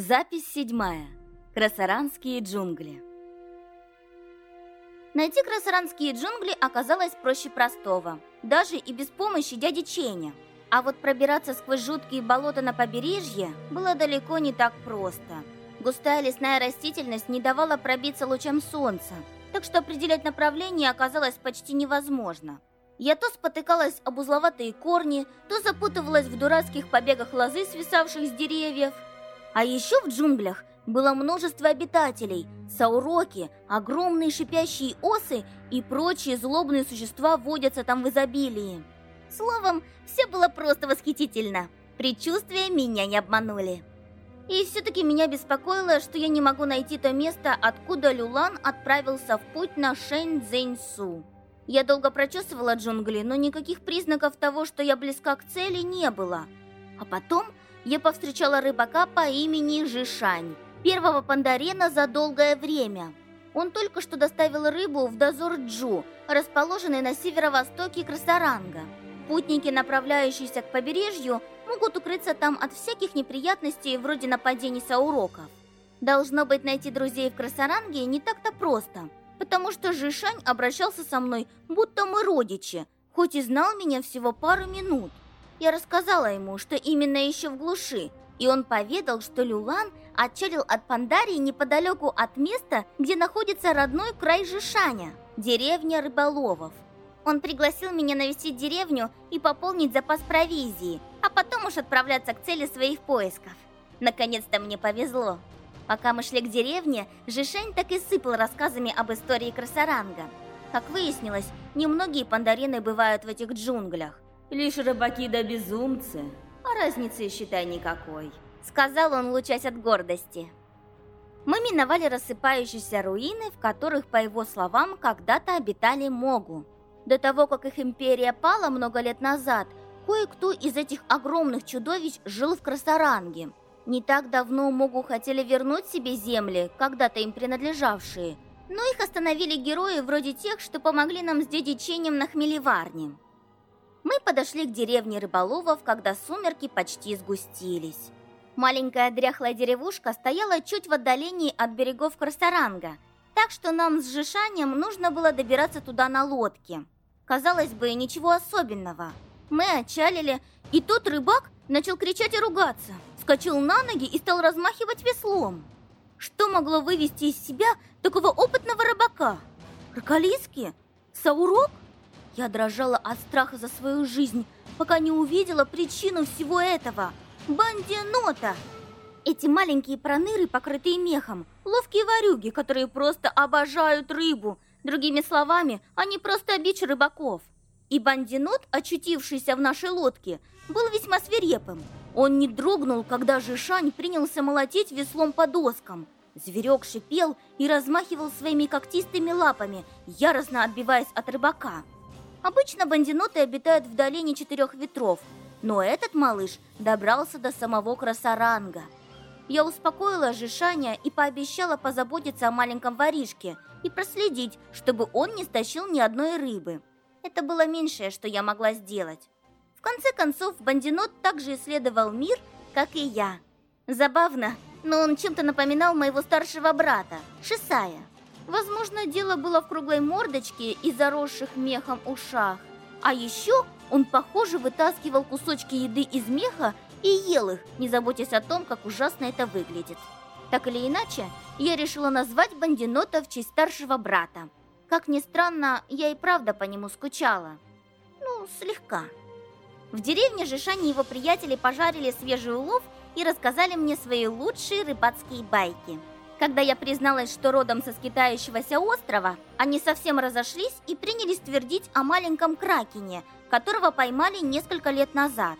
Запись седьмая. Красаранские джунгли. Найти красаранские джунгли оказалось проще простого, даже и без помощи дяди Ченя. А вот пробираться сквозь жуткие болота на побережье было далеко не так просто. Густая лесная растительность не давала пробиться лучам солнца, так что определять направление оказалось почти невозможно. Я то спотыкалась об узловатые корни, то запутывалась в дурацких побегах лозы, свисавших с деревьев, а еще в джунглях было множество обитателей, сауроки, огромные шипящие осы и прочие злобные существа водятся там в изобилии. Словом, все было просто восхитительно. Предчувствия меня не обманули. И все-таки меня беспокоило, что я не могу найти то место, откуда Люлан отправился в путь на Шэнь-Дзэнь-Су. Я долго прочесывала джунгли, но никаких признаков того, что я близка к цели, не было. А потом я повстречала рыбака по имени Жишань, первого пандарена за долгое время. Он только что доставил рыбу в дозор Джу, расположенный на северо-востоке Красаранга. Путники, направляющиеся к побережью, могут укрыться там от всяких неприятностей вроде нападений сауроков. Должно быть, найти друзей в Красаранге не так-то просто, потому что Жишань обращался со мной, будто мы родичи, хоть и знал меня всего пару минут. Я рассказала ему, что именно еще в глуши, и он поведал, что Люлан отчалил от Пандарии неподалеку от места, где находится родной край Жишаня, деревня рыболовов. Он пригласил меня навестить деревню и пополнить запас провизии, а потом уж отправляться к цели своих поисков. Наконец-то мне повезло. Пока мы шли к деревне, Жишень так и сыпал рассказами об истории Красаранга. Как выяснилось, немногие пандарины бывают в этих джунглях. Лишь рыбаки да безумцы, а разницы, считай, никакой. Сказал он, лучась от гордости. Мы миновали рассыпающиеся руины, в которых, по его словам, когда-то обитали Могу. До того, как их империя пала много лет назад, кое-кто из этих огромных чудовищ жил в Красаранге. Не так давно Могу хотели вернуть себе земли, когда-то им принадлежавшие, но их остановили герои вроде тех, что помогли нам с дедичением на хмелеварне. Мы подошли к деревне рыболовов, когда сумерки почти сгустились. Маленькая дряхлая деревушка стояла чуть в отдалении от берегов Красаранга, так что нам с Жишанием нужно было добираться туда на лодке. Казалось бы, ничего особенного. Мы отчалили, и тот рыбак начал кричать и ругаться, вскочил на ноги и стал размахивать веслом. Что могло вывести из себя такого опытного рыбака? Роколиски? Саурок? Я дрожала от страха за свою жизнь, пока не увидела причину всего этого. Бандинота! Эти маленькие проныры, покрытые мехом, ловкие ворюги, которые просто обожают рыбу. Другими словами, они просто бич рыбаков. И бандинот, очутившийся в нашей лодке, был весьма свирепым. Он не дрогнул, когда Жишань принялся молотить веслом по доскам. Зверек шипел и размахивал своими когтистыми лапами, яростно отбиваясь от рыбака. Обычно бандиноты обитают в долине четырех ветров, но этот малыш добрался до самого Красаранга. Я успокоила Жишаня и пообещала позаботиться о маленьком воришке и проследить, чтобы он не стащил ни одной рыбы. Это было меньшее, что я могла сделать. В конце концов, бандинот также исследовал мир, как и я. Забавно, но он чем-то напоминал моего старшего брата, Шисая. Возможно, дело было в круглой мордочке и заросших мехом ушах. А еще он, похоже, вытаскивал кусочки еды из меха и ел их, не заботясь о том, как ужасно это выглядит. Так или иначе, я решила назвать Бандинота в честь старшего брата. Как ни странно, я и правда по нему скучала. Ну, слегка. В деревне Жишань и его приятели пожарили свежий улов и рассказали мне свои лучшие рыбацкие байки – когда я призналась, что родом со скитающегося острова, они совсем разошлись и принялись твердить о маленьком кракене, которого поймали несколько лет назад.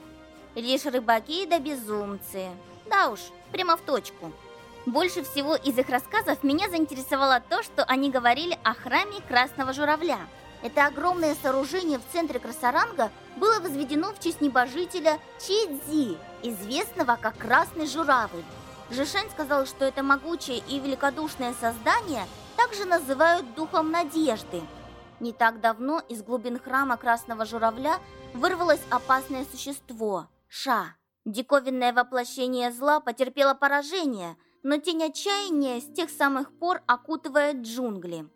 Лишь рыбаки да безумцы. Да уж, прямо в точку. Больше всего из их рассказов меня заинтересовало то, что они говорили о храме Красного Журавля. Это огромное сооружение в центре Красаранга было возведено в честь небожителя Чидзи, известного как Красный Журавль. Жишань сказал, что это могучее и великодушное создание также называют духом надежды. Не так давно из глубин храма Красного Журавля вырвалось опасное существо – Ша, Диковинное воплощение зла потерпело поражение, но тень отчаяния с тех самых пор окутывает джунгли.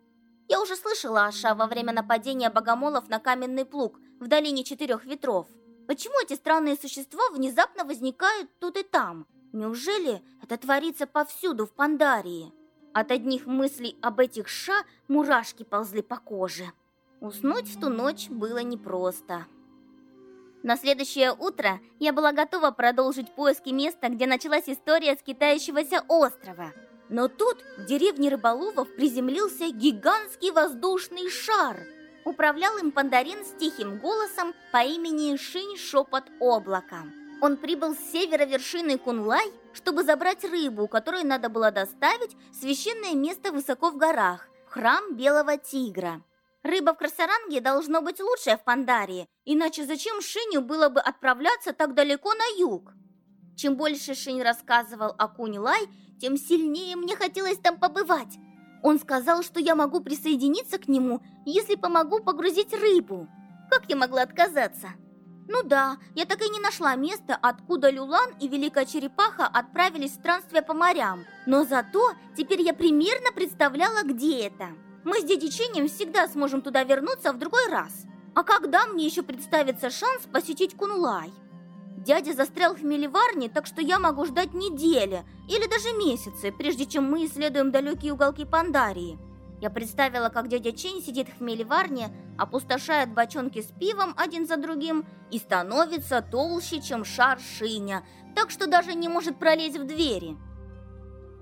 Я уже слышала о Ша во время нападения богомолов на каменный плуг в долине четырех ветров. Почему эти странные существа внезапно возникают тут и там? Неужели это творится повсюду в Пандарии? От одних мыслей об этих Ша мурашки ползли по коже. Уснуть в ту ночь было непросто. На следующее утро я была готова продолжить поиски места, где началась история скитающегося острова. Но тут в деревне рыболовов приземлился гигантский воздушный шар. Управлял им пандарин с тихим голосом по имени Шинь Шепот Облака. Он прибыл с севера вершины Кунлай, чтобы забрать рыбу, которую надо было доставить в священное место высоко в горах, в храм Белого Тигра. Рыба в Красаранге должно быть лучшая в Пандарии, иначе зачем Шиню было бы отправляться так далеко на юг? Чем больше Шинь рассказывал о Кунь-Лай, тем сильнее мне хотелось там побывать. Он сказал, что я могу присоединиться к нему, если помогу погрузить рыбу. Как я могла отказаться? Ну да, я так и не нашла места, откуда Люлан и Великая Черепаха отправились в странствие по морям. Но зато теперь я примерно представляла, где это. Мы с дядей Чинем всегда сможем туда вернуться в другой раз. А когда мне еще представится шанс посетить Кунлай? Дядя застрял в Меливарне, так что я могу ждать недели или даже месяцы, прежде чем мы исследуем далекие уголки Пандарии. Я представила, как дядя Чень сидит в Меливарне, опустошает бочонки с пивом один за другим и становится толще, чем шар Шиня, так что даже не может пролезть в двери.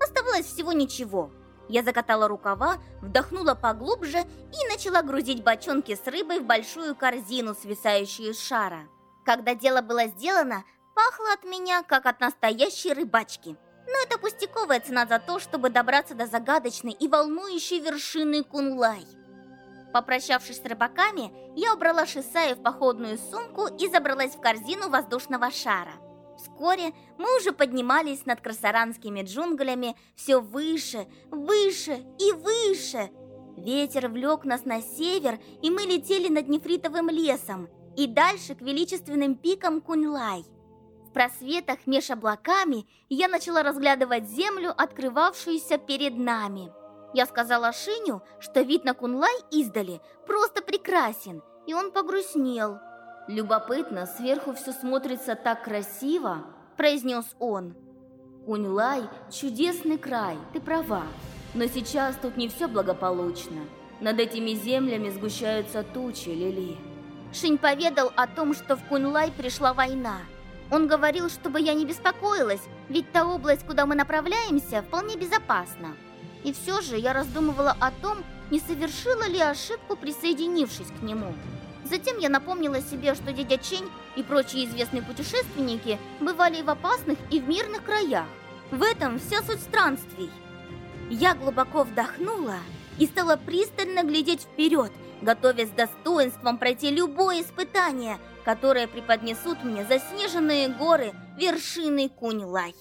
Оставалось всего ничего – я закатала рукава, вдохнула поглубже и начала грузить бочонки с рыбой в большую корзину, свисающую с шара. Когда дело было сделано, пахло от меня, как от настоящей рыбачки. Но это пустяковая цена за то, чтобы добраться до загадочной и волнующей вершины Кунлай. Попрощавшись с рыбаками, я убрала Шисая в походную сумку и забралась в корзину воздушного шара. Вскоре мы уже поднимались над красаранскими джунглями все выше, выше и выше. Ветер влек нас на север, и мы летели над нефритовым лесом и дальше к величественным пикам Куньлай. Просветах меж облаками я начала разглядывать землю, открывавшуюся перед нами. Я сказала Шиню, что вид на Кунлай издали просто прекрасен, и он погрустнел – «Любопытно, сверху все смотрится так красиво», – произнес он. «Куньлай – чудесный край, ты права. Но сейчас тут не все благополучно. Над этими землями сгущаются тучи, Лили». Шинь поведал о том, что в Куньлай пришла война. Он говорил, чтобы я не беспокоилась, ведь та область, куда мы направляемся, вполне безопасна. И все же я раздумывала о том, не совершила ли ошибку, присоединившись к нему. Затем я напомнила себе, что дядя Чень и прочие известные путешественники бывали и в опасных, и в мирных краях. В этом вся суть странствий. Я глубоко вдохнула и стала пристально глядеть вперед, готовясь с достоинством пройти любое испытание, которое преподнесут мне заснеженные горы вершины Кунь-Лай.